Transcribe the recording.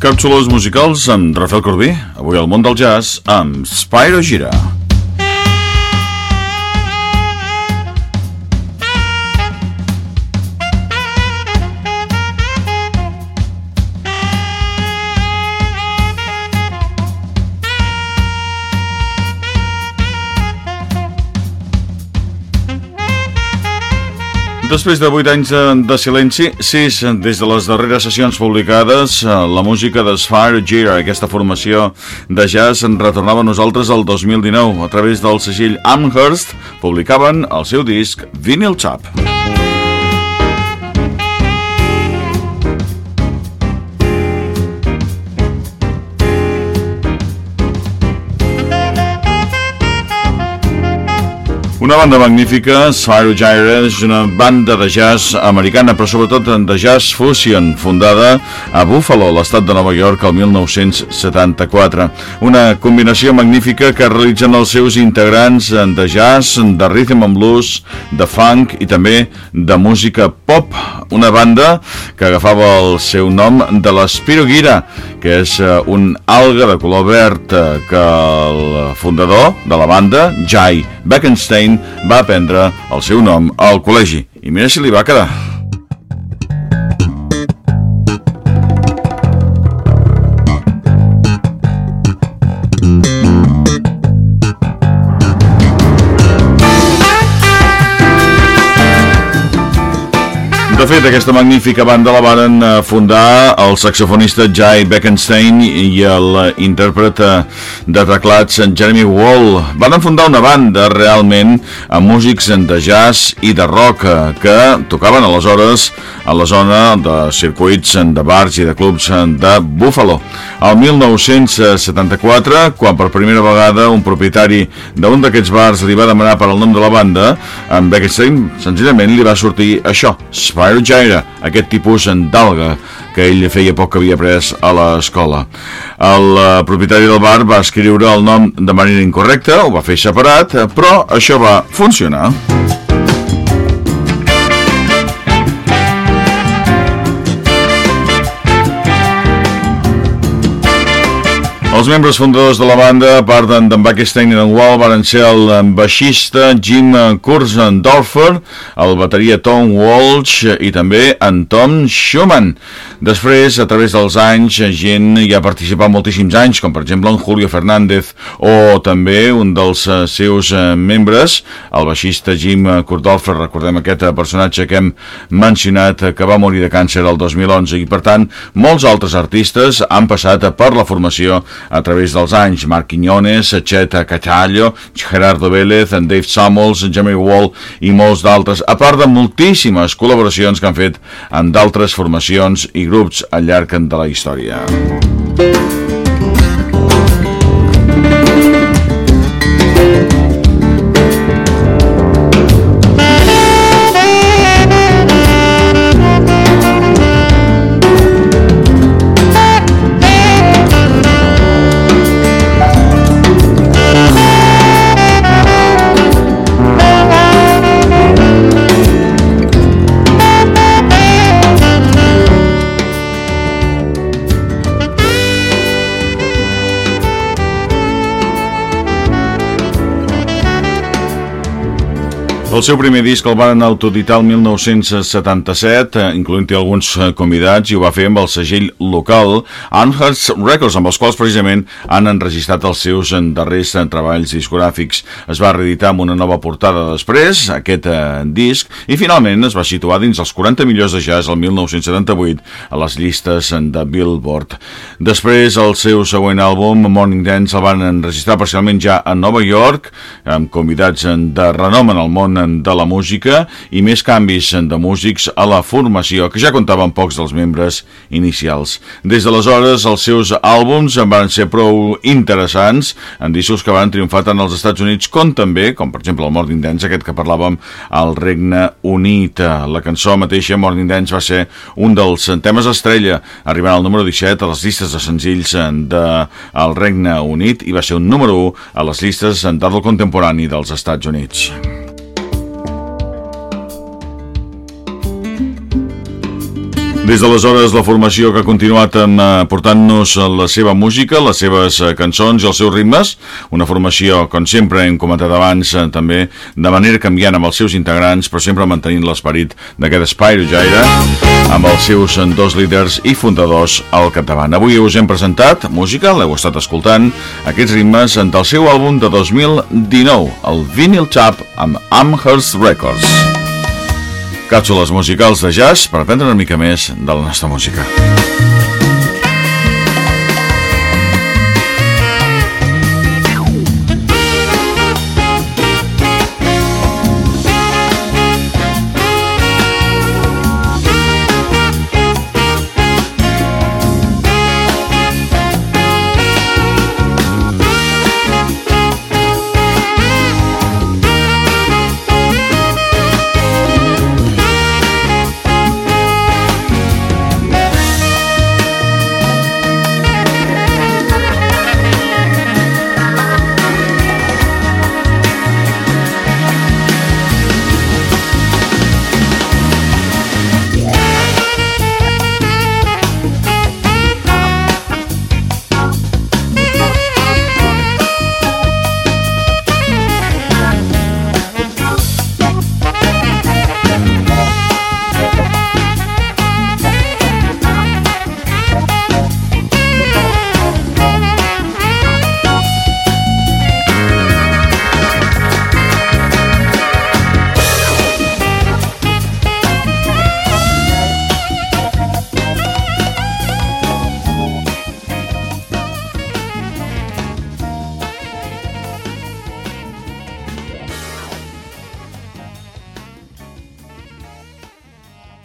Càpsules musicals amb Rafael Corbí. Avui al món del jazz amb Spyro Gira. Després de 8 anys de silenci, 6 des de les darreres sessions publicades, eh, la música de Spire Gira, aquesta formació de jazz, en retornava a nosaltres el 2019. A través del segell Amherst, publicaven el seu disc Vinyl Chap. Una banda magnífica, Spyro Gyra, és una banda de jazz americana, però sobretot de jazz fusion, fundada a Buffalo, l'estat de Nova York, el 1974. Una combinació magnífica que realitzen els seus integrants de jazz, de rhythm and blues, de funk i també de música pop. Una banda que agafava el seu nom de l'Spiro Gira, que és eh, un alga de color verd eh, que el fundador de la banda, Jai Beckenstein, va aprendre el seu nom al col·legi. I mira si li va quedar. Fet, aquesta magnífica banda la varen eh, fundar el saxofonista Jai Beckenstein i l'intèrpret de teclats Jeremy Wall. Van fundar una banda realment amb músics de jazz i de rock eh, que tocaven aleshores a la zona de circuits de bars i de clubs de Buffalo. El 1974, quan per primera vegada un propietari d'un d'aquests bars li va demanar per al nom de la banda, en Beckenstein senzillament li va sortir això, Spy Fire Gyra, aquest tipus d'alga que ell feia poc que havia pres a l'escola. El uh, propietari del bar va escriure el nom de manera incorrecta, ho va fer separat, però això va funcionar. Els membres fundadors de la banda, a part d'en Buckstein i d'en Wall, van ser el baixista Jim Kurzendorfer, el bateria Tom Walsh i també en Tom Schumann. Després, a través dels anys, gent hi ha participat moltíssims anys, com per exemple en Julio Fernández o també un dels eh, seus eh, membres, el baixista Jim Kurzendorfer, recordem aquest personatge que hem mencionat que va morir de càncer el 2011 i per tant molts altres artistes han passat per la formació a través dels anys. Marc Quiñones, Cheta Catallo, Gerardo Vélez, en Dave Samuels, Jeremy Wall i molts d'altres, a part de moltíssimes col·laboracions que han fet amb d'altres formacions i grups al llarg de la història. El seu primer disc el van autoditar el 1977, eh, incloent-hi alguns eh, convidats, i ho va fer amb el segell local Unheard Records, amb els quals precisament han enregistrat els seus eh, darrers treballs discogràfics. Es va reeditar amb una nova portada després, aquest eh, disc, i finalment es va situar dins els 40 millors de jazz el 1978 a les llistes de Billboard. Després, el seu següent àlbum, Morning Dance, el van enregistrar parcialment ja a Nova York, amb convidats de renom en el món de la música i més canvis de músics a la formació, que ja comptaven pocs dels membres inicials. Des d'aleshores, els seus àlbums van ser prou interessants, en discos que van triomfar tant als Estats Units com també, com per exemple el Morning Dance, aquest que parlàvem al Regne Unit. La cançó mateixa, Morning Dance, va ser un dels temes estrella, arribant al número 17 a les llistes de senzills del Regne Unit i va ser un número 1 a les llistes d'art contemporani dels Estats Units. Des d'aleshores, la formació que ha continuat eh, portant-nos la seva música, les seves eh, cançons i els seus ritmes, una formació, com sempre hem comentat abans, eh, també de manera canviant amb els seus integrants, però sempre mantenint l'esperit d'aquest Spyro Jaira, amb els seus dos líders i fundadors al capdavant. Avui us hem presentat música, l'heu estat escoltant, aquests ritmes del seu àlbum de 2019, el Vinyl Chap amb Amherst Records. Càpsules musicals de jazz per aprendre una mica més de la nostra música.